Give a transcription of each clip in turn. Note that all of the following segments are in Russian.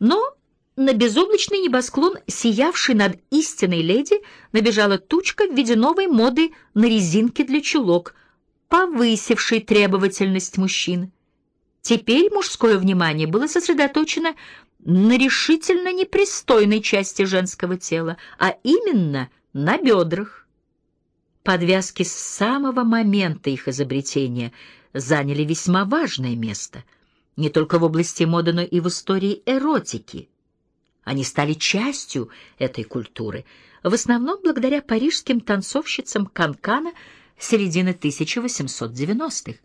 Но на безоблачный небосклон, сиявший над истинной леди, набежала тучка в виде новой моды на резинки для чулок, повысившей требовательность мужчин. Теперь мужское внимание было сосредоточено на решительно непристойной части женского тела, а именно на бедрах. Подвязки с самого момента их изобретения заняли весьма важное место, не только в области моды, но и в истории эротики. Они стали частью этой культуры, в основном благодаря парижским танцовщицам Канкана середины 1890-х.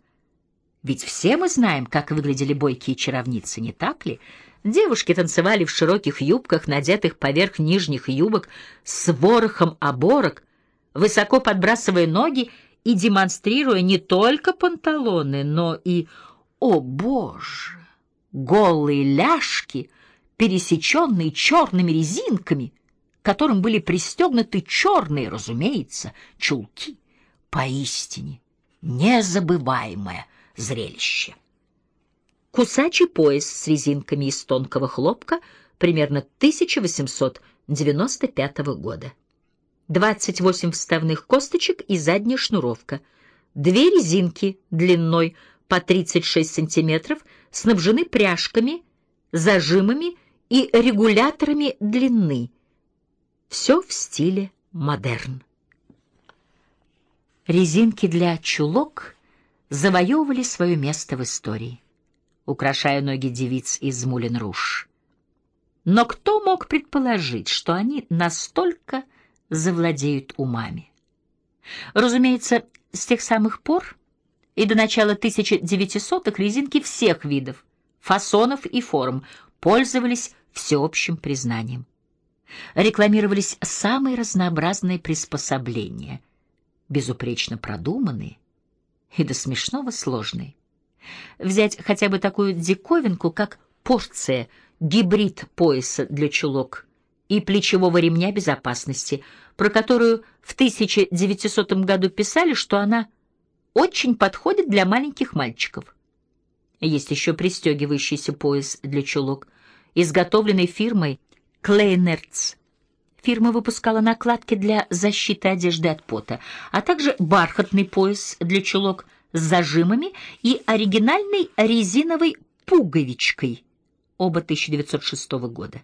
Ведь все мы знаем, как выглядели бойкие чаровницы, не так ли? Девушки танцевали в широких юбках, надетых поверх нижних юбок, с ворохом оборок, высоко подбрасывая ноги и демонстрируя не только панталоны, но и, о боже, голые ляжки — пересеченные черными резинками, к которым были пристегнуты черные, разумеется, чулки. Поистине незабываемое зрелище. Кусачий пояс с резинками из тонкого хлопка примерно 1895 года. 28 вставных косточек и задняя шнуровка. Две резинки длиной по 36 сантиметров снабжены пряжками, зажимами и регуляторами длины. Все в стиле модерн. Резинки для чулок завоевывали свое место в истории, украшая ноги девиц из Мулен-Руш. Но кто мог предположить, что они настолько завладеют умами? Разумеется, с тех самых пор и до начала 1900-х резинки всех видов, фасонов и форм пользовались всеобщим признанием. Рекламировались самые разнообразные приспособления, безупречно продуманные и до смешного сложные. Взять хотя бы такую диковинку, как порция, гибрид пояса для чулок и плечевого ремня безопасности, про которую в 1900 году писали, что она очень подходит для маленьких мальчиков. Есть еще пристегивающийся пояс для чулок, изготовленный фирмой Клейнерц. Фирма выпускала накладки для защиты одежды от пота, а также бархатный пояс для чулок с зажимами и оригинальной резиновой пуговичкой, оба 1906 года.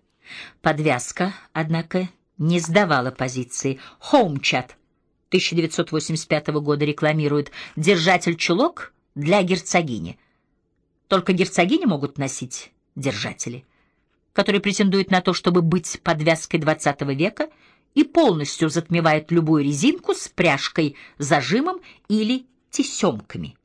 Подвязка, однако, не сдавала позиции. Хоумчат 1985 года рекламирует держатель чулок для герцогини. Только герцогини могут носить держатели который претендует на то, чтобы быть подвязкой XX века и полностью затмевает любую резинку с пряжкой, зажимом или тесемками.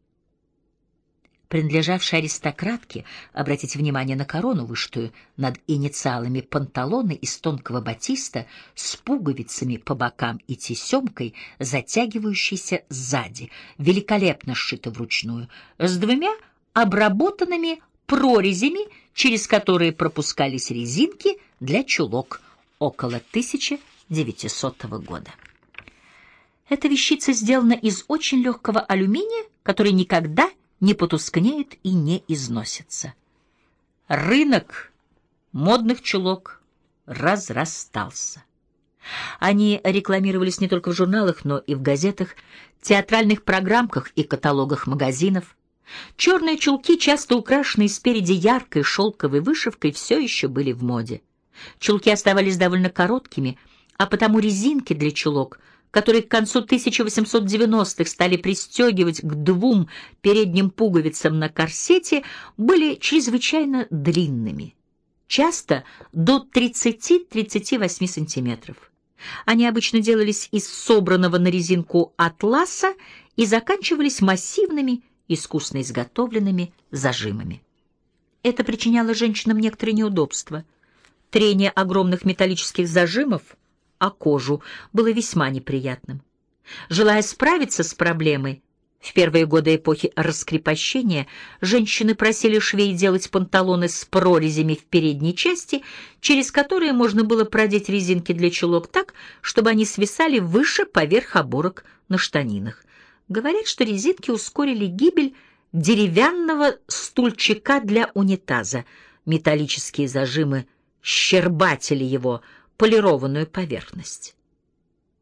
Принадлежавшей аристократке, обратите внимание на корону, вышитую над инициалами панталоны из тонкого батиста с пуговицами по бокам и тесемкой, затягивающейся сзади, великолепно сшита вручную, с двумя обработанными прорезями, через которые пропускались резинки для чулок около 1900 года. Эта вещица сделана из очень легкого алюминия, который никогда не потускнеет и не износится. Рынок модных чулок разрастался. Они рекламировались не только в журналах, но и в газетах, театральных программках и каталогах магазинов. Черные чулки, часто украшенные спереди яркой шелковой вышивкой, все еще были в моде. Чулки оставались довольно короткими, а потому резинки для чулок, которые к концу 1890-х стали пристегивать к двум передним пуговицам на корсете, были чрезвычайно длинными, часто до 30-38 сантиметров. Они обычно делались из собранного на резинку атласа и заканчивались массивными искусно изготовленными зажимами. Это причиняло женщинам некоторые неудобства. Трение огромных металлических зажимов о кожу было весьма неприятным. Желая справиться с проблемой, в первые годы эпохи раскрепощения женщины просили швей делать панталоны с прорезями в передней части, через которые можно было продеть резинки для чулок так, чтобы они свисали выше поверх оборок на штанинах. Говорят, что резинки ускорили гибель деревянного стульчика для унитаза. металлические зажимы щербатили его полированную поверхность.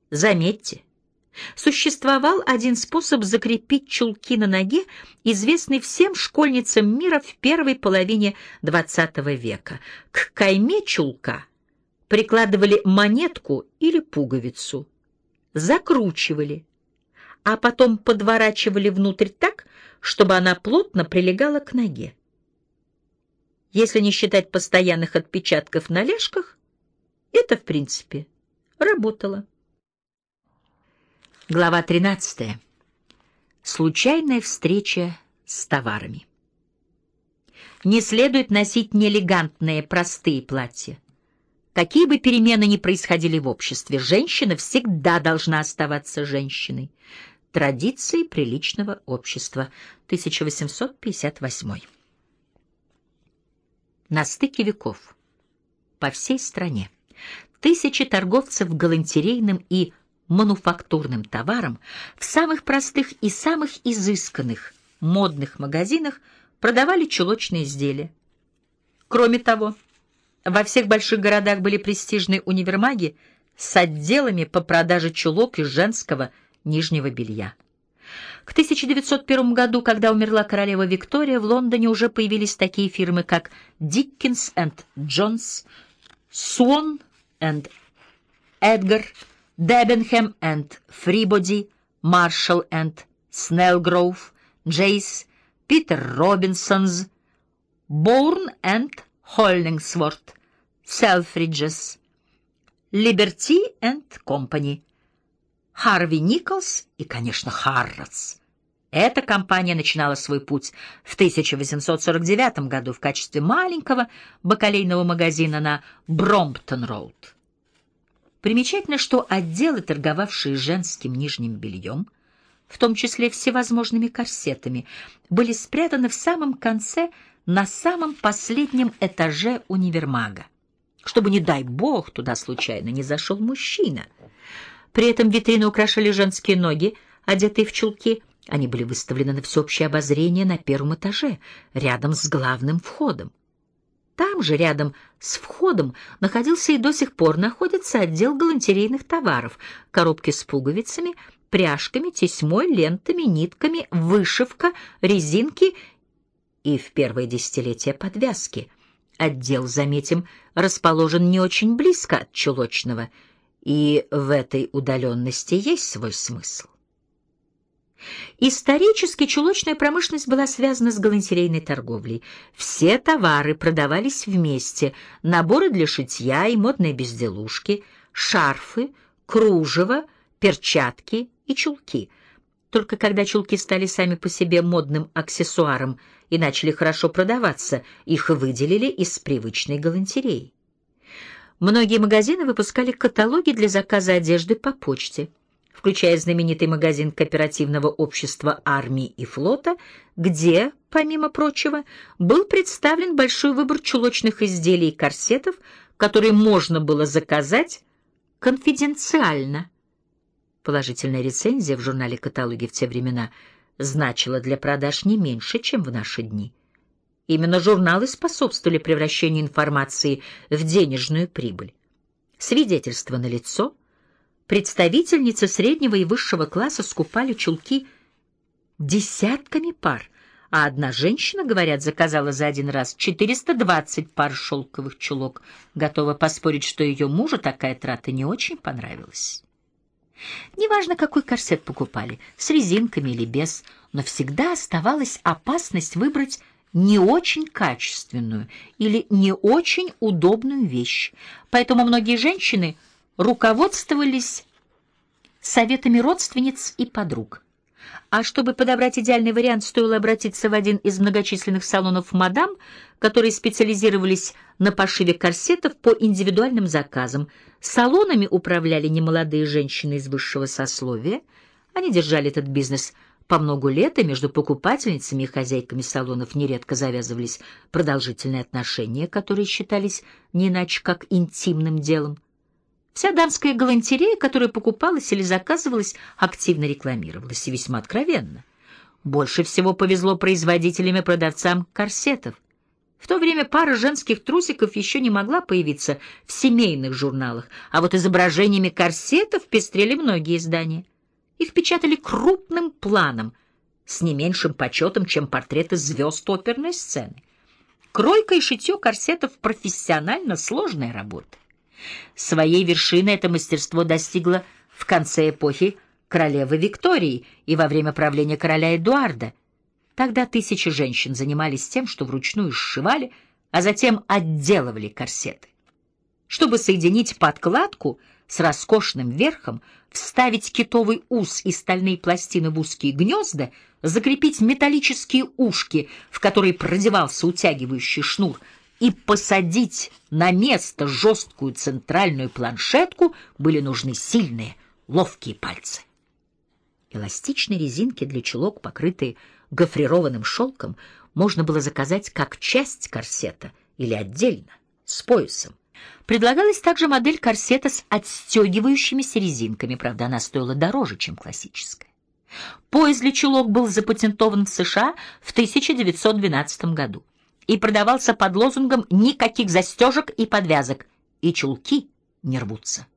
Заметьте, существовал один способ закрепить чулки на ноге, известный всем школьницам мира в первой половине XX века. К кайме чулка прикладывали монетку или пуговицу, закручивали, а потом подворачивали внутрь так, чтобы она плотно прилегала к ноге. Если не считать постоянных отпечатков на ляжках, это, в принципе, работало. Глава 13. Случайная встреча с товарами. Не следует носить неэлегантные простые платья. Какие бы перемены ни происходили в обществе, женщина всегда должна оставаться женщиной. Традиции приличного общества. 1858. На стыке веков. По всей стране. Тысячи торговцев галантерейным и мануфактурным товаром в самых простых и самых изысканных модных магазинах продавали чулочные изделия. Кроме того, во всех больших городах были престижные универмаги с отделами по продаже чулок и женского нижнего белья. К 1901 году, когда умерла королева Виктория, в Лондоне уже появились такие фирмы, как Диккенс энд Джонс, Суон энд Эдгар, Дебенхэм энд Фрибоди, Маршалл энд Снеллгроув, Джейс, Питер Робинсонс, Боурн энд Холлингсворт, Селфриджес, Либерти энд Компани, Харви Николс и, конечно, Харротс. Эта компания начинала свой путь в 1849 году в качестве маленького бакалейного магазина на Бромптон-роуд. Примечательно, что отделы, торговавшие женским нижним бельем, в том числе всевозможными корсетами, были спрятаны в самом конце, на самом последнем этаже универмага, чтобы, не дай бог, туда случайно не зашел мужчина — при этом витрины украшали женские ноги, одетые в чулки. Они были выставлены на всеобщее обозрение на первом этаже, рядом с главным входом. Там же, рядом с входом, находился и до сих пор находится отдел галантерейных товаров, коробки с пуговицами, пряжками, тесьмой, лентами, нитками, вышивка, резинки и в первое десятилетие подвязки. Отдел, заметим, расположен не очень близко от чулочного – и в этой удаленности есть свой смысл. Исторически чулочная промышленность была связана с галантерейной торговлей. Все товары продавались вместе: наборы для шитья и модные безделушки, шарфы, кружево, перчатки и чулки. Только когда чулки стали сами по себе модным аксессуаром и начали хорошо продаваться, их выделили из привычной галантереи. Многие магазины выпускали каталоги для заказа одежды по почте, включая знаменитый магазин кооперативного общества армии и флота, где, помимо прочего, был представлен большой выбор чулочных изделий и корсетов, которые можно было заказать конфиденциально. Положительная рецензия в журнале «Каталоги» в те времена значила для продаж не меньше, чем в наши дни. Именно журналы способствовали превращению информации в денежную прибыль. Свидетельство налицо. Представительницы среднего и высшего класса скупали чулки десятками пар, а одна женщина, говорят, заказала за один раз 420 пар шелковых чулок, готова поспорить, что ее мужу такая трата не очень понравилась. Неважно, какой корсет покупали, с резинками или без, но всегда оставалась опасность выбрать не очень качественную или не очень удобную вещь. Поэтому многие женщины руководствовались советами родственниц и подруг. А чтобы подобрать идеальный вариант, стоило обратиться в один из многочисленных салонов мадам, которые специализировались на пошиве корсетов по индивидуальным заказам. Салонами управляли немолодые женщины из высшего сословия. Они держали этот бизнес – по много лет и между покупательницами и хозяйками салонов нередко завязывались продолжительные отношения, которые считались не иначе как интимным делом. Вся дамская галантерея, которая покупалась или заказывалась, активно рекламировалась и весьма откровенно. Больше всего повезло производителям и продавцам корсетов. В то время пара женских трусиков еще не могла появиться в семейных журналах, а вот изображениями корсетов пестрели многие издания. Их печатали крупным планом, с не меньшим почетом, чем портреты звезд оперной сцены. Кройка и шитье корсетов — профессионально сложная работа. Своей вершины это мастерство достигло в конце эпохи королевы Виктории и во время правления короля Эдуарда. Тогда тысячи женщин занимались тем, что вручную сшивали, а затем отделывали корсеты. Чтобы соединить подкладку с роскошным верхом, вставить китовый ус и стальные пластины в узкие гнезда, закрепить металлические ушки, в которые продевался утягивающий шнур, и посадить на место жесткую центральную планшетку, были нужны сильные, ловкие пальцы. Эластичные резинки для чулок, покрытые гофрированным шелком, можно было заказать как часть корсета или отдельно, с поясом. Предлагалась также модель корсета с отстегивающимися резинками, правда, она стоила дороже, чем классическая. Пояс для чулок был запатентован в США в 1912 году и продавался под лозунгом «никаких застежек и подвязок», и чулки не рвутся.